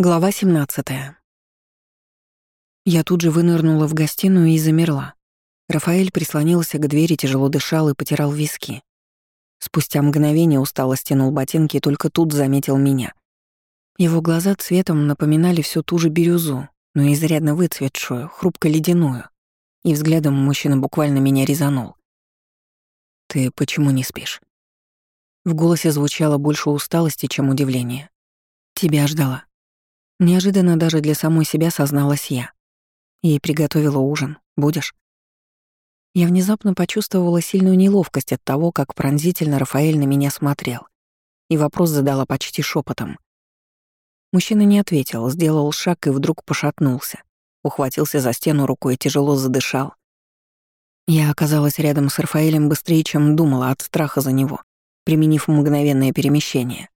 Глава 17. Я тут же вынырнула в гостиную и замерла. Рафаэль прислонился к двери, тяжело дышал и потирал виски. Спустя мгновение устало стянул ботинки и только тут заметил меня. Его глаза цветом напоминали всю ту же бирюзу, но изрядно выцветшую, хрупко-ледяную. И взглядом мужчина буквально меня резанул. «Ты почему не спишь?» В голосе звучало больше усталости, чем удивления. «Тебя ждала», Неожиданно даже для самой себя созналась я. И приготовила ужин. Будешь? Я внезапно почувствовала сильную неловкость от того, как пронзительно Рафаэль на меня смотрел. И вопрос задала почти шепотом. Мужчина не ответил, сделал шаг и вдруг пошатнулся. Ухватился за стену рукой тяжело задышал. Я оказалась рядом с Рафаэлем быстрее, чем думала от страха за него, применив мгновенное перемещение.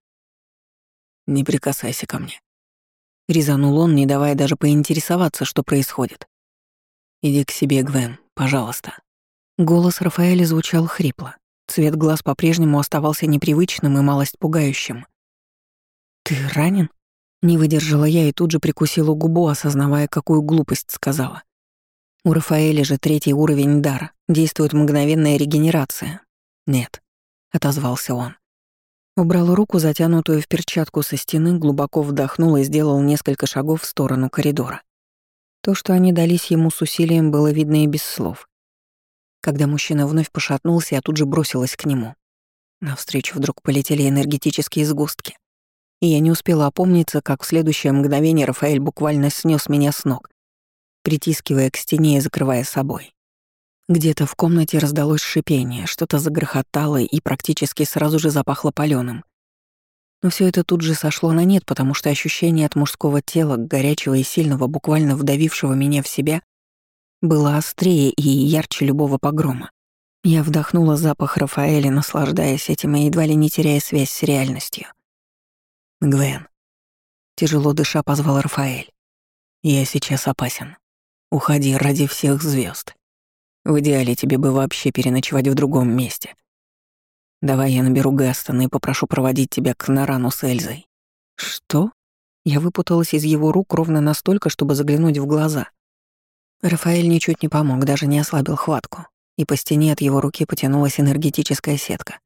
«Не прикасайся ко мне», Резанул он, не давая даже поинтересоваться, что происходит. «Иди к себе, Гвен, пожалуйста». Голос Рафаэля звучал хрипло. Цвет глаз по-прежнему оставался непривычным и малость пугающим. «Ты ранен?» Не выдержала я и тут же прикусила губу, осознавая, какую глупость сказала. У Рафаэля же третий уровень дара, действует мгновенная регенерация. «Нет», — отозвался он. Убрал руку, затянутую в перчатку со стены, глубоко вдохнул и сделал несколько шагов в сторону коридора. То, что они дались ему с усилием, было видно и без слов. Когда мужчина вновь пошатнулся, я тут же бросилась к нему. Навстречу вдруг полетели энергетические сгустки. И я не успела опомниться, как в следующее мгновение Рафаэль буквально снес меня с ног, притискивая к стене и закрывая собой. Где-то в комнате раздалось шипение, что-то загрохотало и практически сразу же запахло палёным. Но все это тут же сошло на нет, потому что ощущение от мужского тела, горячего и сильного, буквально вдавившего меня в себя, было острее и ярче любого погрома. Я вдохнула запах Рафаэля, наслаждаясь этим и едва ли не теряя связь с реальностью. «Гвен», — тяжело дыша позвал Рафаэль, — «я сейчас опасен. Уходи ради всех звезд. В идеале тебе бы вообще переночевать в другом месте. Давай я наберу Гастона и попрошу проводить тебя к Нарану с Эльзой». «Что?» Я выпуталась из его рук ровно настолько, чтобы заглянуть в глаза. Рафаэль ничуть не помог, даже не ослабил хватку, и по стене от его руки потянулась энергетическая сетка.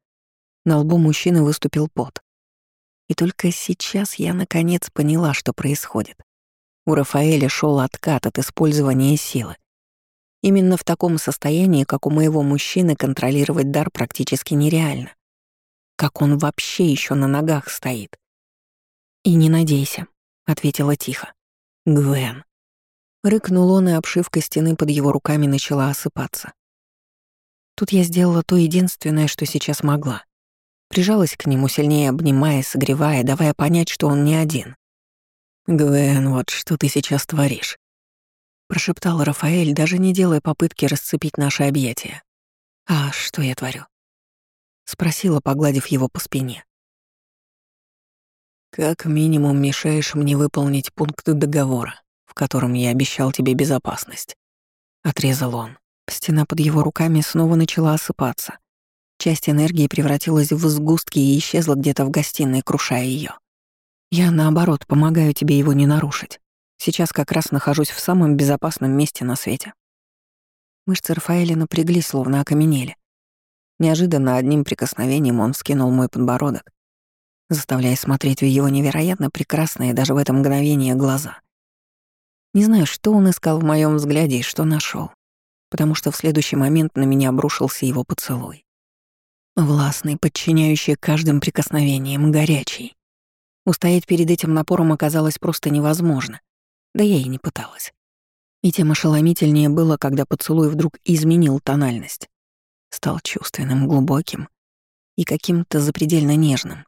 На лбу мужчины выступил пот. И только сейчас я наконец поняла, что происходит. У Рафаэля шел откат от использования силы. Именно в таком состоянии, как у моего мужчины, контролировать дар практически нереально. Как он вообще еще на ногах стоит? «И не надейся», — ответила тихо. «Гвен». Рыкнул он, и обшивка стены под его руками начала осыпаться. Тут я сделала то единственное, что сейчас могла. Прижалась к нему, сильнее обнимая, согревая, давая понять, что он не один. «Гвен, вот что ты сейчас творишь?» Прошептал Рафаэль, даже не делая попытки расцепить наши объятия. «А что я творю?» — спросила, погладив его по спине. «Как минимум мешаешь мне выполнить пункт договора, в котором я обещал тебе безопасность», — отрезал он. Стена под его руками снова начала осыпаться. Часть энергии превратилась в сгустки и исчезла где-то в гостиной, крушая ее. «Я, наоборот, помогаю тебе его не нарушить», Сейчас как раз нахожусь в самом безопасном месте на свете. Мышцы Рафаэля напряглись, словно окаменели. Неожиданно одним прикосновением он вскинул мой подбородок, заставляя смотреть в его невероятно прекрасные даже в это мгновение глаза. Не знаю, что он искал в моем взгляде и что нашел, потому что в следующий момент на меня обрушился его поцелуй. Властный, подчиняющий каждым прикосновением, горячий. Устоять перед этим напором оказалось просто невозможно. Да я и не пыталась. И тем ошеломительнее было, когда поцелуй вдруг изменил тональность. Стал чувственным, глубоким и каким-то запредельно нежным.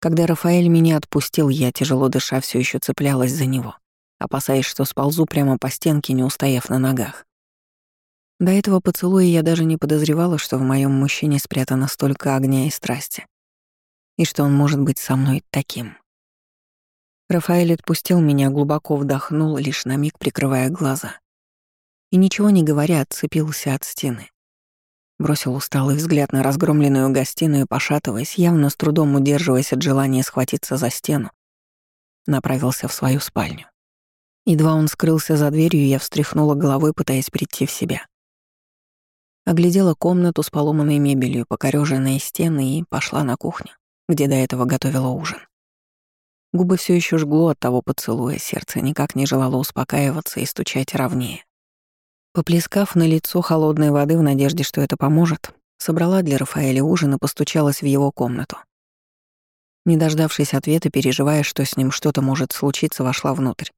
Когда Рафаэль меня отпустил, я, тяжело дыша, все еще цеплялась за него, опасаясь, что сползу прямо по стенке, не устояв на ногах. До этого поцелуя я даже не подозревала, что в моем мужчине спрятано столько огня и страсти, и что он может быть со мной таким. Рафаэль отпустил меня, глубоко вдохнул, лишь на миг прикрывая глаза. И ничего не говоря, отцепился от стены. Бросил усталый взгляд на разгромленную гостиную, пошатываясь, явно с трудом удерживаясь от желания схватиться за стену направился в свою спальню. Едва он скрылся за дверью, я встряхнула головой, пытаясь прийти в себя. Оглядела комнату с поломанной мебелью, покорёженные стены и пошла на кухню, где до этого готовила ужин. Губы все еще жгло от того поцелуя, сердце никак не желало успокаиваться и стучать ровнее. Поплескав на лицо холодной воды в надежде, что это поможет, собрала для Рафаэля ужин и постучалась в его комнату. Не дождавшись ответа, переживая, что с ним что-то может случиться, вошла внутрь.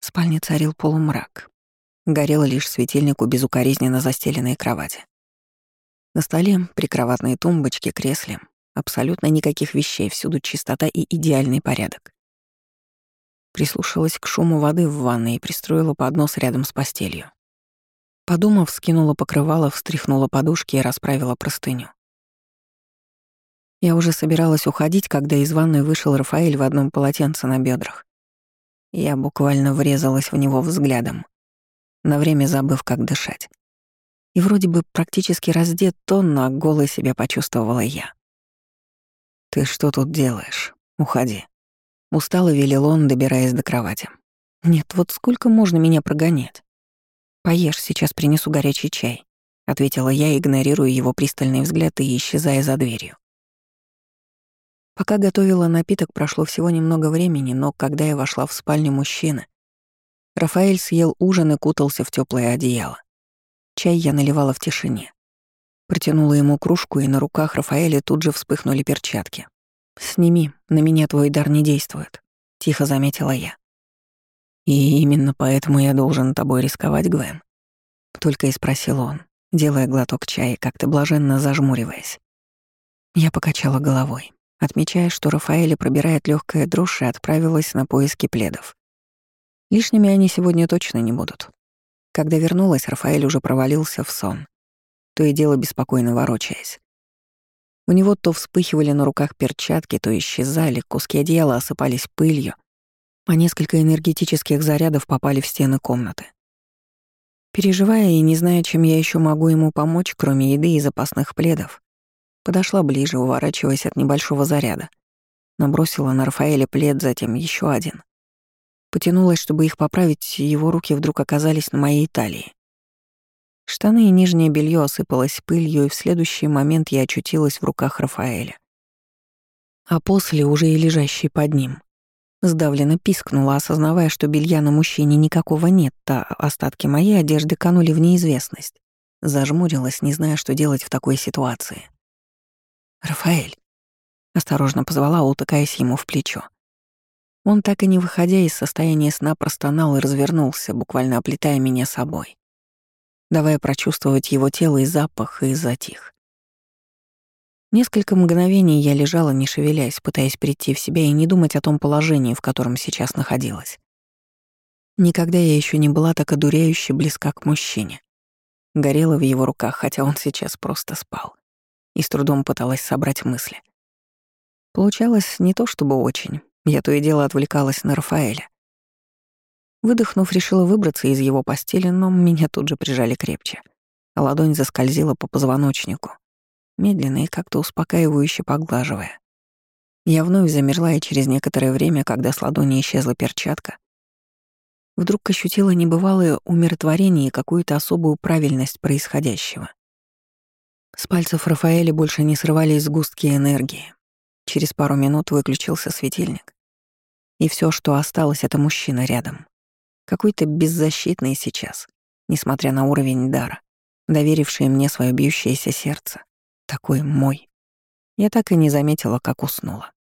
В спальне царил полумрак. Горел лишь светильник у безукоризненно застеленной кровати. На столе прикроватные тумбочки, кресле. Абсолютно никаких вещей, всюду чистота и идеальный порядок. Прислушалась к шуму воды в ванной и пристроила поднос рядом с постелью. Подумав, скинула покрывало, встряхнула подушки и расправила простыню. Я уже собиралась уходить, когда из ванной вышел Рафаэль в одном полотенце на бедрах. Я буквально врезалась в него взглядом, на время забыв, как дышать. И вроде бы практически раздет тон, но голой себя почувствовала я. «Ты что тут делаешь? Уходи». Устало велел он, добираясь до кровати. «Нет, вот сколько можно меня прогонять? Поешь, сейчас принесу горячий чай», — ответила я, игнорируя его пристальный взгляд и исчезая за дверью. Пока готовила напиток, прошло всего немного времени, но когда я вошла в спальню мужчины, Рафаэль съел ужин и кутался в теплое одеяло. Чай я наливала в тишине. Протянула ему кружку, и на руках Рафаэля тут же вспыхнули перчатки. «Сними, на меня твой дар не действует», — тихо заметила я. «И именно поэтому я должен тобой рисковать, Гвен?» Только и спросил он, делая глоток чая, как-то блаженно зажмуриваясь. Я покачала головой отмечая, что Рафаэля пробирает легкая дрожь и отправилась на поиски пледов. Лишними они сегодня точно не будут. Когда вернулась, Рафаэль уже провалился в сон, то и дело беспокойно ворочаясь. У него то вспыхивали на руках перчатки, то исчезали, куски одеяла осыпались пылью, а несколько энергетических зарядов попали в стены комнаты. Переживая и не зная, чем я еще могу ему помочь, кроме еды и запасных пледов, Подошла ближе, уворачиваясь от небольшого заряда. Набросила на Рафаэля плед, затем еще один. Потянулась, чтобы их поправить, и его руки вдруг оказались на моей талии. Штаны и нижнее белье осыпалось пылью, и в следующий момент я очутилась в руках Рафаэля. А после уже и лежащий под ним. Сдавленно пискнула, осознавая, что белья на мужчине никакого нет, а остатки моей одежды канули в неизвестность. Зажмурилась, не зная, что делать в такой ситуации. «Рафаэль», — осторожно позвала, утыкаясь ему в плечо. Он, так и не выходя из состояния сна, простонал и развернулся, буквально оплетая меня собой, давая прочувствовать его тело и запах, и затих. Несколько мгновений я лежала, не шевелясь, пытаясь прийти в себя и не думать о том положении, в котором сейчас находилась. Никогда я еще не была так одуряюще близка к мужчине. Горела в его руках, хотя он сейчас просто спал и с трудом пыталась собрать мысли. Получалось не то чтобы очень, я то и дело отвлекалась на Рафаэля. Выдохнув, решила выбраться из его постели, но меня тут же прижали крепче. Ладонь заскользила по позвоночнику, медленно и как-то успокаивающе поглаживая. Я вновь замерла, и через некоторое время, когда с ладони исчезла перчатка, вдруг ощутила небывалое умиротворение и какую-то особую правильность происходящего. С пальцев Рафаэля больше не срывались сгустки энергии. Через пару минут выключился светильник. И все, что осталось, — это мужчина рядом. Какой-то беззащитный сейчас, несмотря на уровень дара, доверивший мне свое бьющееся сердце. Такой мой. Я так и не заметила, как уснула.